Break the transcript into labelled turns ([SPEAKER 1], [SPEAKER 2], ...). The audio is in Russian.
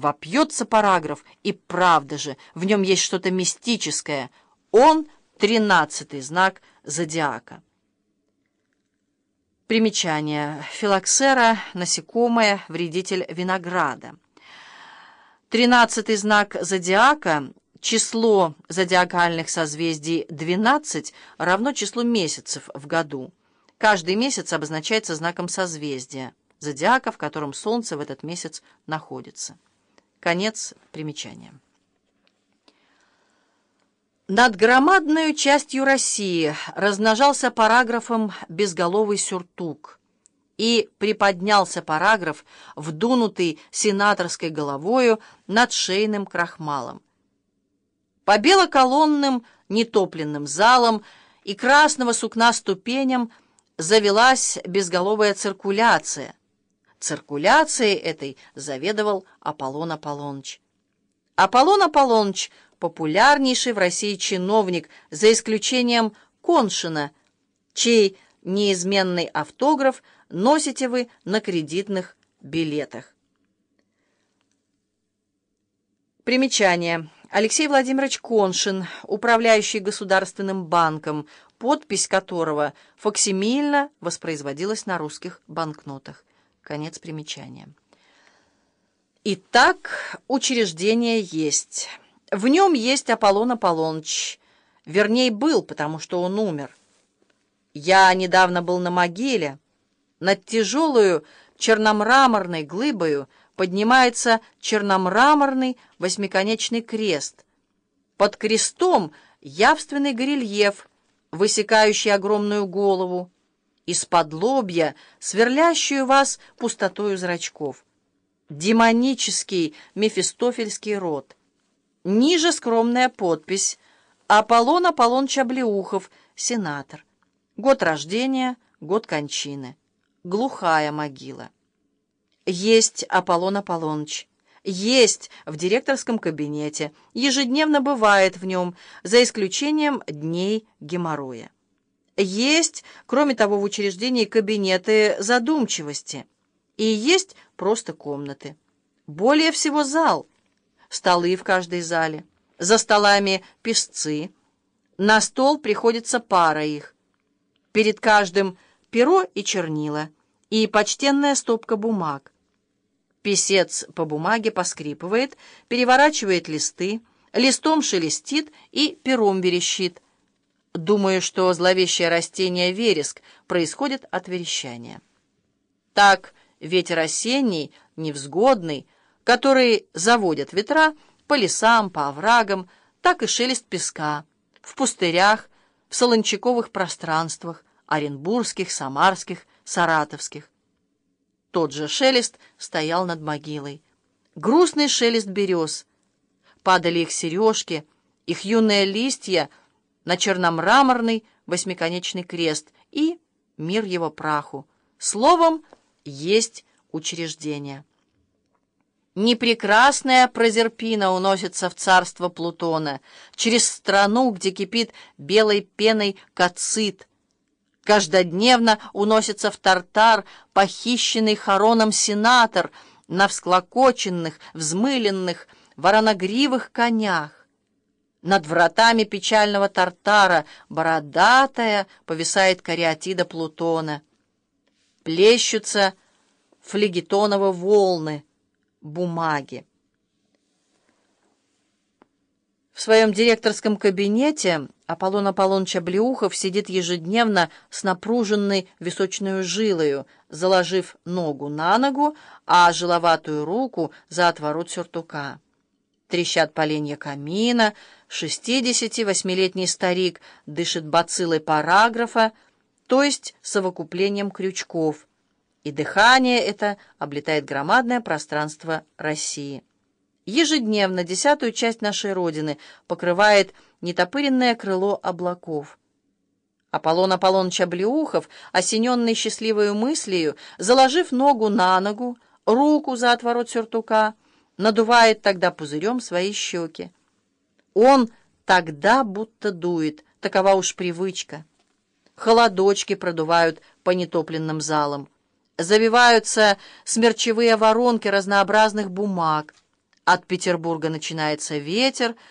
[SPEAKER 1] Вопьется параграф, и правда же, в нем есть что-то мистическое. Он — тринадцатый знак зодиака. Примечание. Филоксера — насекомое, вредитель винограда. Тринадцатый знак зодиака, число зодиакальных созвездий 12 равно числу месяцев в году. Каждый месяц обозначается знаком созвездия, зодиака, в котором Солнце в этот месяц находится. Конец примечания. Над громадной частью России размножался параграфом безголовый сюртук, и приподнялся параграф, вдунутый сенаторской головою над шейным крахмалом. По белоколонным нетопленным залам и красного сукна ступеням завелась безголовая циркуляция, Циркуляцией этой заведовал Аполлон Аполлоныч. Аполлон Аполлоныч — популярнейший в России чиновник, за исключением Коншина, чей неизменный автограф носите вы на кредитных билетах. Примечание. Алексей Владимирович Коншин, управляющий Государственным банком, подпись которого фоксимильно воспроизводилась на русских банкнотах. Конец примечания. Итак, учреждение есть. В нем есть Аполлон Аполлоныч. Вернее, был, потому что он умер. Я недавно был на могиле. Над тяжелую черномраморной глыбою поднимается черномраморный восьмиконечный крест. Под крестом явственный горельеф, высекающий огромную голову из-под лобья, сверлящую вас пустотою зрачков. Демонический мефистофельский рот. Ниже скромная подпись «Аполлон Аполлон Чаблеухов, сенатор». Год рождения, год кончины. Глухая могила. Есть Аполлон Аполлоныч. Есть в директорском кабинете. Ежедневно бывает в нем, за исключением дней геморроя. Есть, кроме того, в учреждении кабинеты задумчивости. И есть просто комнаты. Более всего зал. Столы в каждой зале. За столами песцы. На стол приходится пара их. Перед каждым перо и чернила. И почтенная стопка бумаг. Песец по бумаге поскрипывает, переворачивает листы, листом шелестит и пером верещит – Думаю, что зловещее растение вереск происходит от верещания. Так ветер осенний, невзгодный, который заводят ветра по лесам, по оврагам, так и шелест песка в пустырях, в солончаковых пространствах, оренбургских, самарских, саратовских. Тот же шелест стоял над могилой. Грустный шелест берез. Падали их сережки, их юные листья — на черномраморный восьмиконечный крест и мир его праху. Словом, есть учреждение. Непрекрасная Прозерпина уносится в царство Плутона, через страну, где кипит белой пеной кацит. Каждодневно уносится в Тартар похищенный Хароном сенатор на всклокоченных, взмыленных, вороногривых конях. Над вратами печального Тартара бородатая повисает кариатида Плутона. Плещутся флегетоново волны бумаги. В своем директорском кабинете Аполлон Аполлоныч Облеухов сидит ежедневно с напруженной височной жилою, заложив ногу на ногу, а жиловатую руку за отворот сюртука. Трещат поленья камина, шестидесяти восьмилетний старик дышит бациллой параграфа, то есть совокуплением крючков, и дыхание это облетает громадное пространство России. Ежедневно десятую часть нашей Родины покрывает нетопыренное крыло облаков. Аполлон Аполлоныч Облеухов, осененный счастливой мыслью, заложив ногу на ногу, руку за отворот сюртука, надувает тогда пузырем свои щеки. Он тогда будто дует, такова уж привычка. Холодочки продувают по нетопленным залам. Завиваются смерчевые воронки разнообразных бумаг. От Петербурга начинается ветер,